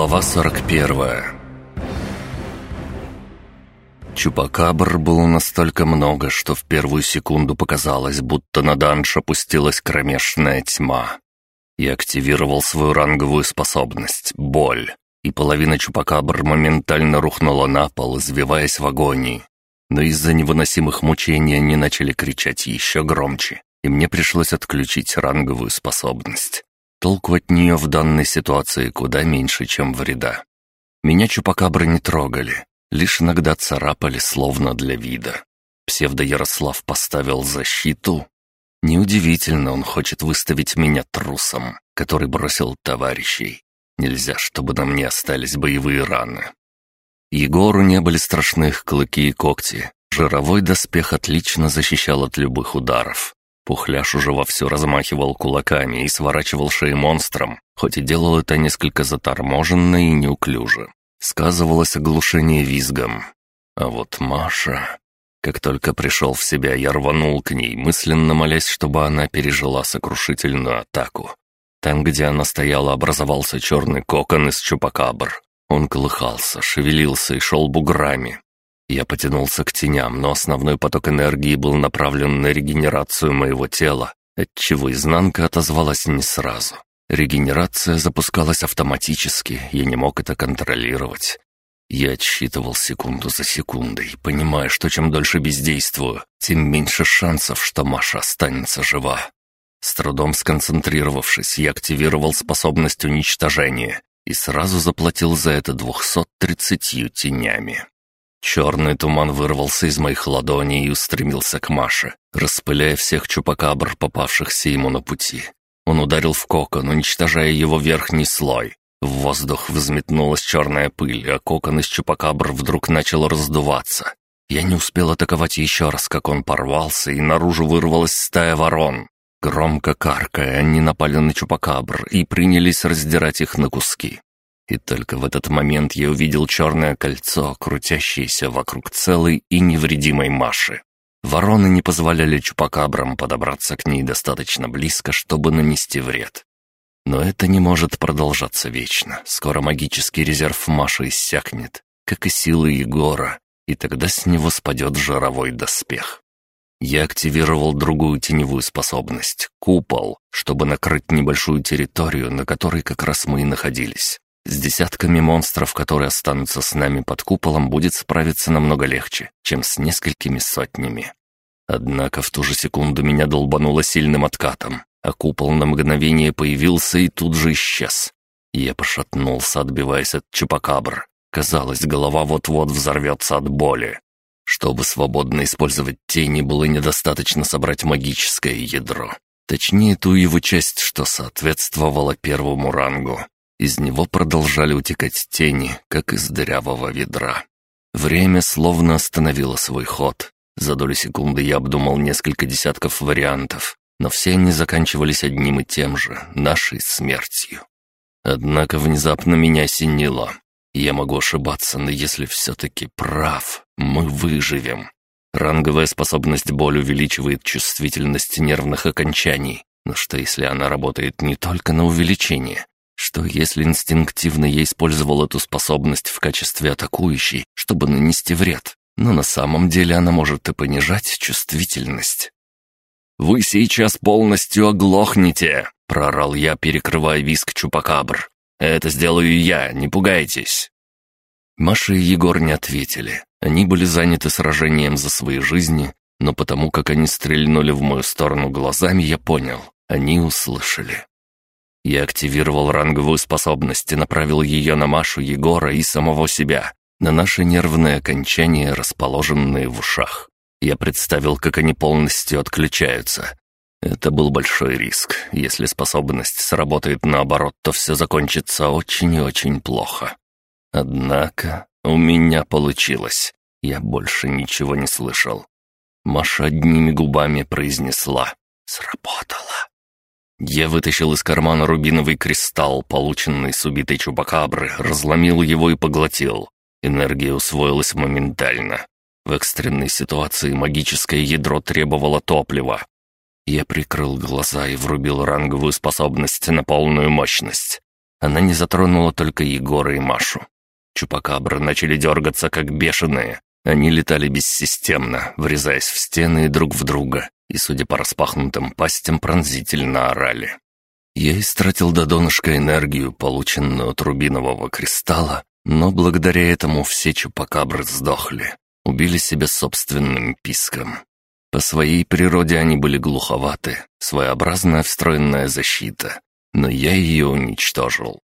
Глава 41 Чупакабр было настолько много, что в первую секунду показалось, будто на данж опустилась кромешная тьма. Я активировал свою ранговую способность — боль, и половина Чупакабр моментально рухнула на пол, извиваясь в агонии. Но из-за невыносимых мучений они начали кричать еще громче, и мне пришлось отключить ранговую способность. Толку от нее в данной ситуации куда меньше, чем вреда. Меня чупакабры не трогали, лишь иногда царапали, словно для вида. Псевдо-Ярослав поставил защиту. Неудивительно, он хочет выставить меня трусом, который бросил товарищей. Нельзя, чтобы на мне остались боевые раны. Егору не были страшны их клыки и когти. Жировой доспех отлично защищал от любых ударов. Пухляш уже вовсю размахивал кулаками и сворачивал шеи монстрам, хоть и делал это несколько заторможенно и неуклюже. Сказывалось оглушение визгом. А вот Маша... Как только пришел в себя, я рванул к ней, мысленно молясь, чтобы она пережила сокрушительную атаку. Там, где она стояла, образовался черный кокон из чупакабр. Он колыхался, шевелился и шел буграми. Я потянулся к теням, но основной поток энергии был направлен на регенерацию моего тела, отчего изнанка отозвалась не сразу. Регенерация запускалась автоматически, я не мог это контролировать. Я отсчитывал секунду за секундой, понимая, что чем дольше бездействую, тем меньше шансов, что Маша останется жива. С трудом сконцентрировавшись, я активировал способность уничтожения и сразу заплатил за это 230 тенями. Черный туман вырвался из моих ладоней и устремился к Маше, распыляя всех чупакабр, попавшихся ему на пути. Он ударил в кокон, уничтожая его верхний слой. В воздух взметнулась черная пыль, а кокон из чупакабр вдруг начал раздуваться. Я не успел атаковать еще раз, как он порвался, и наружу вырвалась стая ворон. Громко каркая, они напали на чупакабр и принялись раздирать их на куски. И только в этот момент я увидел черное кольцо, крутящееся вокруг целой и невредимой Маши. Вороны не позволяли чупакабрам подобраться к ней достаточно близко, чтобы нанести вред. Но это не может продолжаться вечно. Скоро магический резерв Маши иссякнет, как и силы Егора, и тогда с него спадет жировой доспех. Я активировал другую теневую способность — купол, чтобы накрыть небольшую территорию, на которой как раз мы и находились. С десятками монстров, которые останутся с нами под куполом, будет справиться намного легче, чем с несколькими сотнями. Однако в ту же секунду меня долбануло сильным откатом, а купол на мгновение появился и тут же исчез. Я пошатнулся, отбиваясь от чупакабр. Казалось, голова вот-вот взорвется от боли. Чтобы свободно использовать тени, было недостаточно собрать магическое ядро. Точнее, ту его часть, что соответствовала первому рангу. Из него продолжали утекать тени, как из дырявого ведра. Время словно остановило свой ход. За долю секунды я обдумал несколько десятков вариантов, но все они заканчивались одним и тем же — нашей смертью. Однако внезапно меня осенило. Я могу ошибаться, но если все-таки прав, мы выживем. Ранговая способность боль увеличивает чувствительность нервных окончаний. Но что если она работает не только на увеличение, что если инстинктивно я использовал эту способность в качестве атакующей, чтобы нанести вред, но на самом деле она может и понижать чувствительность? «Вы сейчас полностью оглохнете!» — прорал я, перекрывая виск Чупакабр. «Это сделаю я, не пугайтесь!» Маша и Егор не ответили. Они были заняты сражением за свои жизни, но потому как они стрельнули в мою сторону глазами, я понял, они услышали. Я активировал ранговую способность и направил ее на Машу, Егора и самого себя, на наши нервные окончания, расположенные в ушах. Я представил, как они полностью отключаются. Это был большой риск. Если способность сработает наоборот, то все закончится очень и очень плохо. Однако у меня получилось. Я больше ничего не слышал. Маша одними губами произнесла «Сработало». Я вытащил из кармана рубиновый кристалл, полученный с убитой чубакабры, разломил его и поглотил. Энергия усвоилась моментально. В экстренной ситуации магическое ядро требовало топлива. Я прикрыл глаза и врубил ранговую способность на полную мощность. она не затронула только Егора и Машу. Чупакабры начали дергаться, как бешеные. Они летали бессистемно, врезаясь в стены и друг в друга, и, судя по распахнутым пастям, пронзительно орали. Я истратил до донышка энергию, полученную от рубинового кристалла, но благодаря этому все чупакабры сдохли, убили себя собственным писком. По своей природе они были глуховаты, своеобразная встроенная защита, но я ее уничтожил.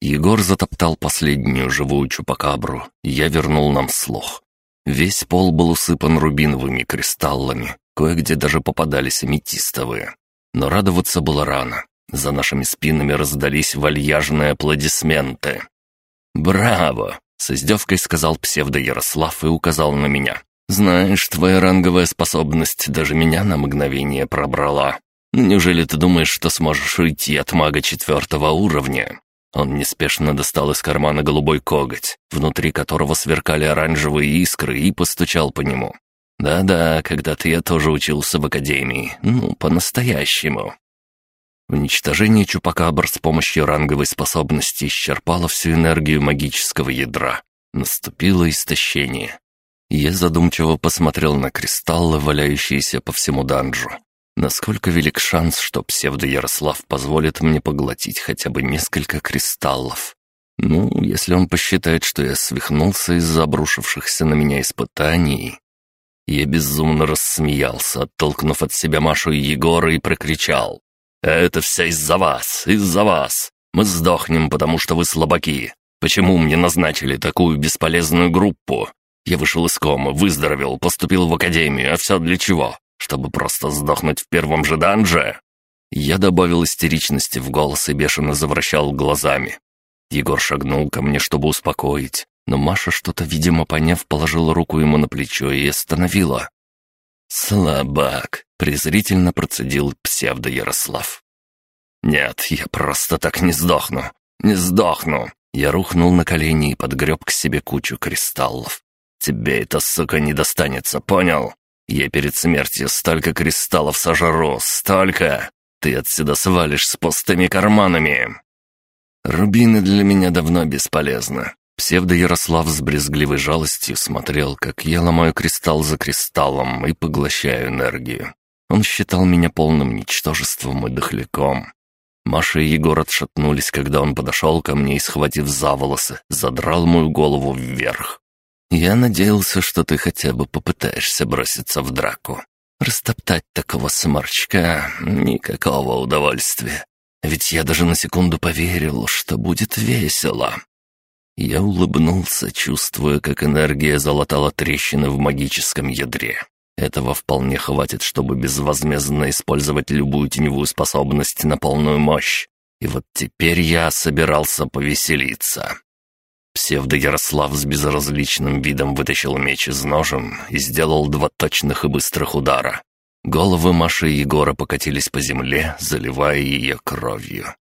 Егор затоптал последнюю живую чупакабру, я вернул нам слух. Весь пол был усыпан рубиновыми кристаллами, кое-где даже попадались аметистовые. Но радоваться было рано. За нашими спинами раздались вальяжные аплодисменты. «Браво!» — с издевкой сказал псевдо-Ярослав и указал на меня. «Знаешь, твоя ранговая способность даже меня на мгновение пробрала. Неужели ты думаешь, что сможешь уйти от мага четвертого уровня?» Он неспешно достал из кармана голубой коготь, внутри которого сверкали оранжевые искры, и постучал по нему. «Да-да, когда-то я тоже учился в академии. Ну, по-настоящему». Уничтожение Чупакабр с помощью ранговой способности исчерпало всю энергию магического ядра. Наступило истощение. Я задумчиво посмотрел на кристаллы, валяющиеся по всему данжу. Насколько велик шанс, что псевдо-Ярослав позволит мне поглотить хотя бы несколько кристаллов? Ну, если он посчитает, что я свихнулся из-за обрушившихся на меня испытаний... Я безумно рассмеялся, оттолкнув от себя Машу и Егора и прокричал. «Это все из-за вас, из-за вас. Мы сдохнем, потому что вы слабаки. Почему мне назначили такую бесполезную группу? Я вышел из комы, выздоровел, поступил в академию, а все для чего? чтобы просто сдохнуть в первом же данже?» Я добавил истеричности в голос и бешено завращал глазами. Егор шагнул ко мне, чтобы успокоить, но Маша, что-то, видимо, поняв, положила руку ему на плечо и остановила. «Слабак!» — презрительно процедил псевдо-Ярослав. «Нет, я просто так не сдохну! Не сдохну!» Я рухнул на колени и подгреб к себе кучу кристаллов. «Тебе эта сука не достанется, понял? Я перед смертью столько кристаллов сожру, столько! Ты отсюда свалишь с пустыми карманами!» Рубины для меня давно бесполезны. Псевдо-Ярослав с брезгливой жалостью смотрел, как я ломаю кристалл за кристаллом и поглощаю энергию. Он считал меня полным ничтожеством и дохляком. Маша и Егор отшатнулись, когда он подошел ко мне и, схватив за волосы, задрал мою голову вверх. Я надеялся, что ты хотя бы попытаешься броситься в драку. Растоптать такого сморчка — никакого удовольствия. Ведь я даже на секунду поверил, что будет весело. Я улыбнулся, чувствуя, как энергия залатала трещины в магическом ядре. Этого вполне хватит, чтобы безвозмездно использовать любую теневую способность на полную мощь. И вот теперь я собирался повеселиться. Псевдо-Ярослав с безразличным видом вытащил меч из ножен и сделал два точных и быстрых удара. Головы Маши и Егора покатились по земле, заливая ее кровью.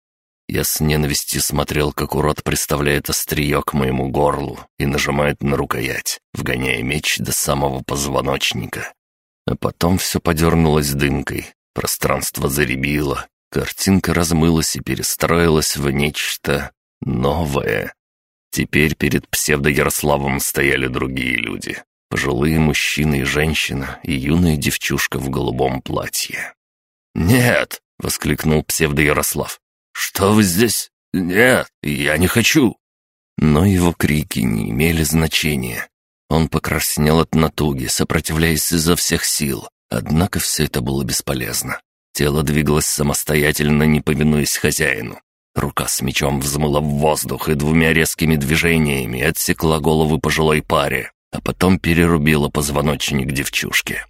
Я с ненавистью смотрел, как урод приставляет острие к моему горлу и нажимает на рукоять, вгоняя меч до самого позвоночника. А потом все подернулось дымкой, пространство заребило, картинка размылась и перестроилась в нечто новое. Теперь перед псевдо-Ярославом стояли другие люди. Пожилые мужчина и женщина, и юная девчушка в голубом платье. «Нет!» — воскликнул псевдо-Ярослав. «Что вы здесь? Нет, я не хочу!» Но его крики не имели значения. Он покраснел от натуги, сопротивляясь изо всех сил. Однако все это было бесполезно. Тело двигалось самостоятельно, не повинуясь хозяину. Рука с мечом взмыла в воздух и двумя резкими движениями отсекла голову пожилой паре, а потом перерубила позвоночник девчушки.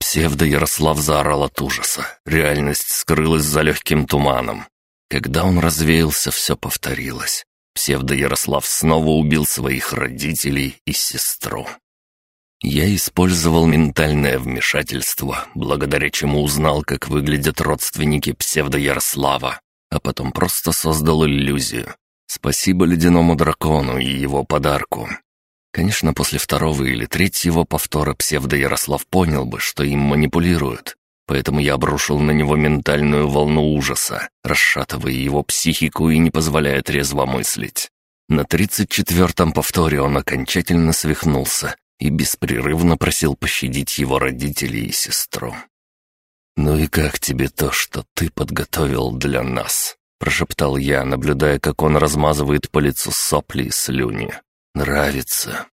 Псевдо-Ярослав заорал от ужаса. Реальность скрылась за легким туманом. Когда он развеялся, все повторилось. Псевдо-Ярослав снова убил своих родителей и сестру. Я использовал ментальное вмешательство, благодаря чему узнал, как выглядят родственники псевдо-Ярослава, а потом просто создал иллюзию. Спасибо ледяному дракону и его подарку. Конечно, после второго или третьего повтора псевдо-Ярослав понял бы, что им манипулируют. Поэтому я обрушил на него ментальную волну ужаса, расшатывая его психику и не позволяя трезво мыслить. На тридцать четвертом повторе он окончательно свихнулся и беспрерывно просил пощадить его родителей и сестру. «Ну и как тебе то, что ты подготовил для нас?» — прошептал я, наблюдая, как он размазывает по лицу сопли и слюни. «Нравится».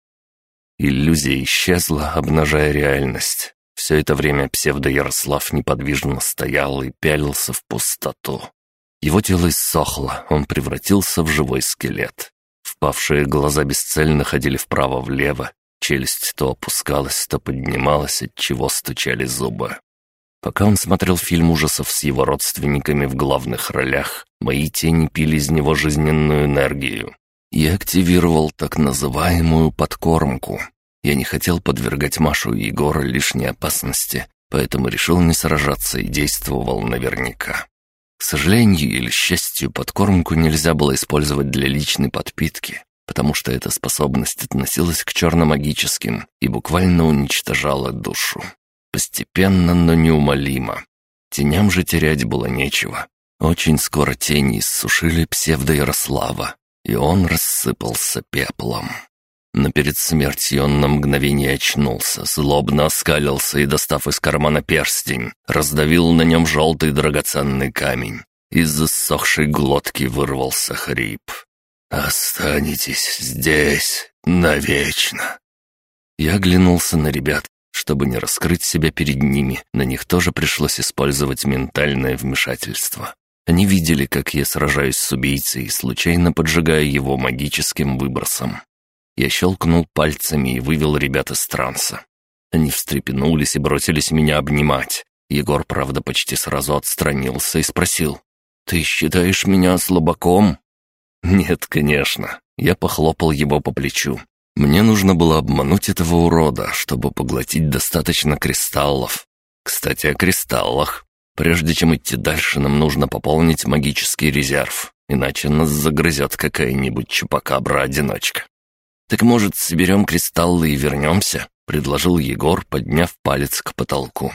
Иллюзия исчезла, обнажая реальность. Все это время псевдо-Ярослав неподвижно стоял и пялился в пустоту. Его тело иссохло, он превратился в живой скелет. Впавшие глаза бесцельно ходили вправо-влево, челюсть то опускалась, то поднималась, от чего стучали зубы. Пока он смотрел фильм ужасов с его родственниками в главных ролях, мои тени пили из него жизненную энергию. Я активировал так называемую подкормку. Я не хотел подвергать Машу и Егора лишней опасности, поэтому решил не сражаться и действовал наверняка. К сожалению или счастью, подкормку нельзя было использовать для личной подпитки, потому что эта способность относилась к черномагическим и буквально уничтожала душу. Постепенно, но неумолимо. Теням же терять было нечего. Очень скоро тени иссушили псевдо-Ярослава, и он рассыпался пеплом. Но перед смертью он на мгновение очнулся, злобно оскалился и, достав из кармана перстень, раздавил на нем желтый драгоценный камень. Из засохшей глотки вырвался хрип. «Останетесь здесь навечно!» Я оглянулся на ребят, чтобы не раскрыть себя перед ними, на них тоже пришлось использовать ментальное вмешательство. Они видели, как я сражаюсь с убийцей, случайно поджигая его магическим выбросом. Я щелкнул пальцами и вывел ребят из транса. Они встрепенулись и бросились меня обнимать. Егор, правда, почти сразу отстранился и спросил. «Ты считаешь меня слабаком?» «Нет, конечно». Я похлопал его по плечу. «Мне нужно было обмануть этого урода, чтобы поглотить достаточно кристаллов. Кстати, о кристаллах. Прежде чем идти дальше, нам нужно пополнить магический резерв, иначе нас загрызет какая-нибудь чупакабра-одиночка». «Так, может, соберем кристаллы и вернемся?» — предложил Егор, подняв палец к потолку.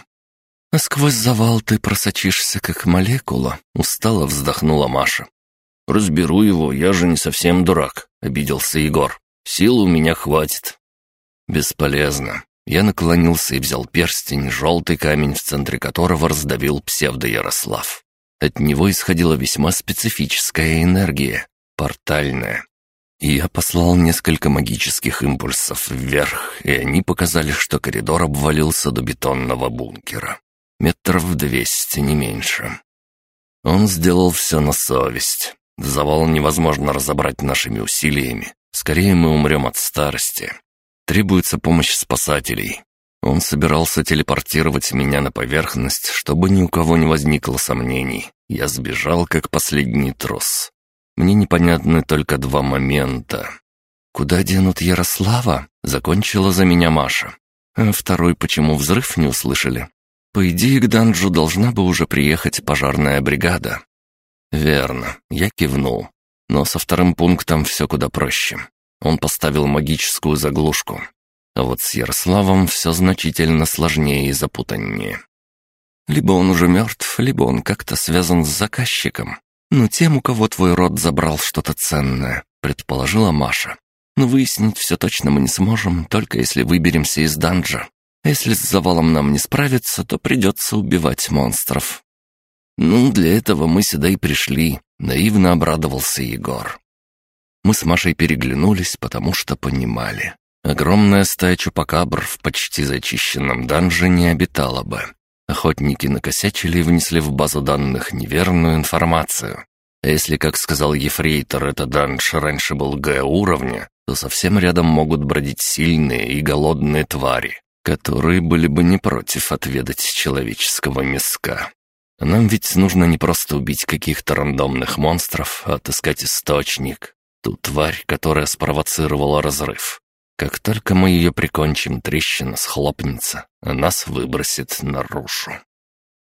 «А сквозь завал ты просочишься, как молекула», — устало вздохнула Маша. «Разберу его, я же не совсем дурак», — обиделся Егор. «Сил у меня хватит». «Бесполезно». Я наклонился и взял перстень, желтый камень, в центре которого раздавил псевдо-Ярослав. От него исходила весьма специфическая энергия, портальная. Я послал несколько магических импульсов вверх, и они показали, что коридор обвалился до бетонного бункера. Метров двести, не меньше. Он сделал все на совесть. Завал невозможно разобрать нашими усилиями. Скорее мы умрем от старости. Требуется помощь спасателей. Он собирался телепортировать меня на поверхность, чтобы ни у кого не возникло сомнений. Я сбежал, как последний трос. Мне непонятны только два момента. «Куда денут Ярослава?» — закончила за меня Маша. А второй, почему взрыв не услышали? По идее, к Данджу должна бы уже приехать пожарная бригада. «Верно», — я кивнул. Но со вторым пунктом все куда проще. Он поставил магическую заглушку. А вот с Ярославом все значительно сложнее и запутаннее. Либо он уже мертв, либо он как-то связан с заказчиком. Ну, тем, у кого твой род забрал что-то ценное, предположила Маша. Но выяснить все точно мы не сможем, только если выберемся из данжа. Если с завалом нам не справиться, то придется убивать монстров. «Ну, для этого мы сюда и пришли», — наивно обрадовался Егор. Мы с Машей переглянулись, потому что понимали. Огромная стая чупакабр в почти зачищенном данже не обитала бы. Охотники накосячили и внесли в базу данных неверную информацию. А если, как сказал Ефрейтор, этот данж раньше был Г-уровня, то совсем рядом могут бродить сильные и голодные твари, которые были бы не против отведать человеческого мяска. Нам ведь нужно не просто убить каких-то рандомных монстров, а отыскать источник, ту тварь, которая спровоцировала разрыв. Как только мы ее прикончим, трещина схлопнется, а нас выбросит наружу.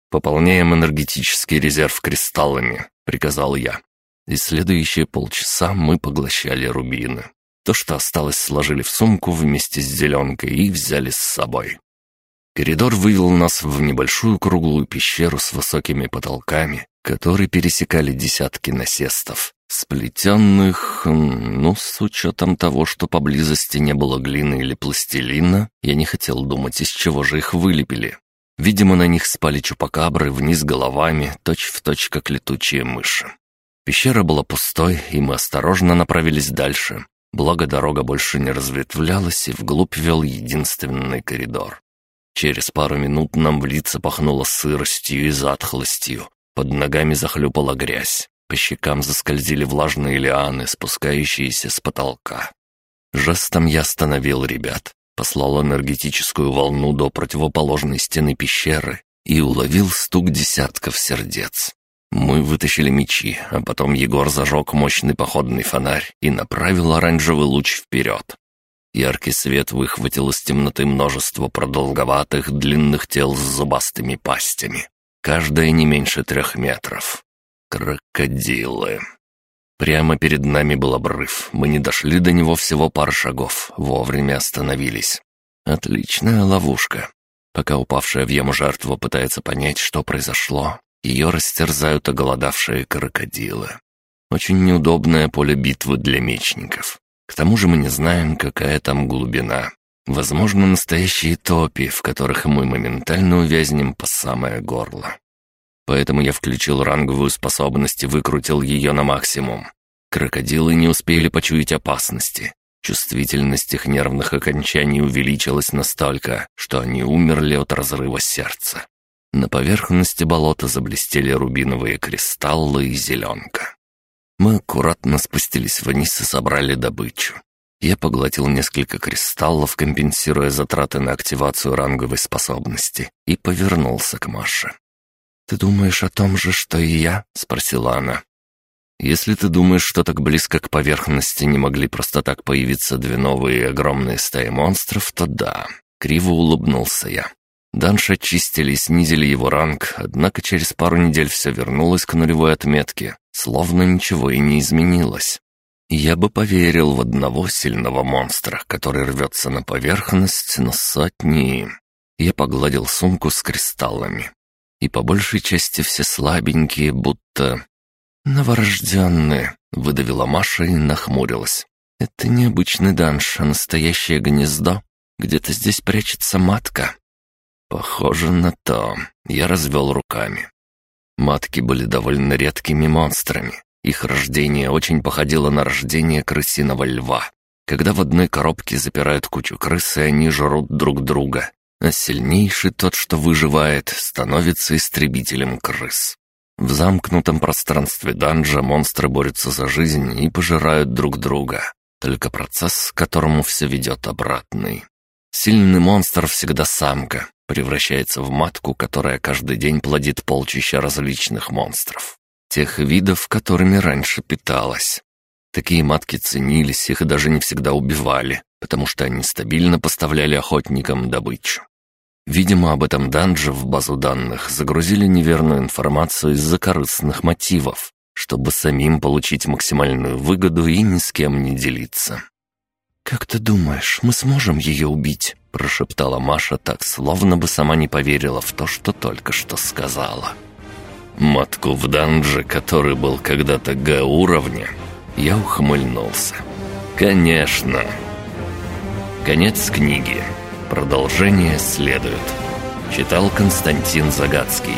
«Пополняем энергетический резерв кристаллами», — приказал я. И следующие полчаса мы поглощали рубины. То, что осталось, сложили в сумку вместе с зеленкой и взяли с собой. Коридор вывел нас в небольшую круглую пещеру с высокими потолками, которые пересекали десятки насестов, сплетенных, ну, с учетом того, что поблизости не было глины или пластилина, я не хотел думать, из чего же их вылепили. Видимо, на них спали чупакабры вниз головами, точь-в-точь, точь, как летучие мыши. Пещера была пустой, и мы осторожно направились дальше. Благо, дорога больше не разветвлялась, и вглубь вел единственный коридор. Через пару минут нам в лица пахнуло сыростью и затхлостью. Под ногами захлюпала грязь. По щекам заскользили влажные лианы, спускающиеся с потолка. Жестом я остановил ребят, послал энергетическую волну до противоположной стены пещеры и уловил стук десятков сердец. Мы вытащили мечи, а потом Егор зажег мощный походный фонарь и направил оранжевый луч вперед. Яркий свет выхватил из темноты множество продолговатых длинных тел с зубастыми пастями. Каждая не меньше трех метров. Крокодилы. Прямо перед нами был обрыв. Мы не дошли до него всего пар шагов. Вовремя остановились. Отличная ловушка. Пока упавшая в яму жертва пытается понять, что произошло, ее растерзают оголодавшие крокодилы. Очень неудобное поле битвы для мечников. К тому же мы не знаем, какая там глубина. Возможно, настоящие топи, в которых мы моментально увязнем по самое горло. Поэтому я включил ранговую способность и выкрутил ее на максимум. Крокодилы не успели почуять опасности. Чувствительность их нервных окончаний увеличилась настолько, что они умерли от разрыва сердца. На поверхности болота заблестели рубиновые кристаллы и зеленка. Мы аккуратно спустились вниз и собрали добычу. Я поглотил несколько кристаллов, компенсируя затраты на активацию ранговой способности, и повернулся к Маше. «Ты думаешь о том же, что и я?» — спросила она. «Если ты думаешь, что так близко к поверхности не могли просто так появиться две новые огромные стаи монстров, то да». Криво улыбнулся я. Данш очистили и снизили его ранг, однако через пару недель все вернулось к нулевой отметке, словно ничего и не изменилось. Я бы поверил в одного сильного монстра, который рвется на поверхность, но сотни... Я погладил сумку с кристаллами. И по большей части все слабенькие, будто... «Новорожденные», — выдавила Маша и нахмурилась. «Это не обычный данж, а настоящее гнездо. Где-то здесь прячется матка». «Похоже на то». Я развел руками. Матки были довольно редкими монстрами. Их рождение очень походило на рождение крысиного льва. Когда в одной коробке запирают кучу крыс, и они жрут друг друга, а сильнейший тот, что выживает, становится истребителем крыс. В замкнутом пространстве данжа монстры борются за жизнь и пожирают друг друга. Только процесс, к которому все ведет обратный. Сильный монстр всегда самка, превращается в матку, которая каждый день плодит полчища различных монстров. Тех видов, которыми раньше питалась. Такие матки ценились, их даже не всегда убивали, потому что они стабильно поставляли охотникам добычу. Видимо, об этом данже в базу данных загрузили неверную информацию из-за корыстных мотивов, чтобы самим получить максимальную выгоду и ни с кем не делиться. «Как ты думаешь, мы сможем ее убить?» – прошептала Маша так, словно бы сама не поверила в то, что только что сказала. «Матку в данже, который был когда-то Г-уровня?» Я ухмыльнулся. «Конечно!» Конец книги. Продолжение следует. Читал Константин Загадский.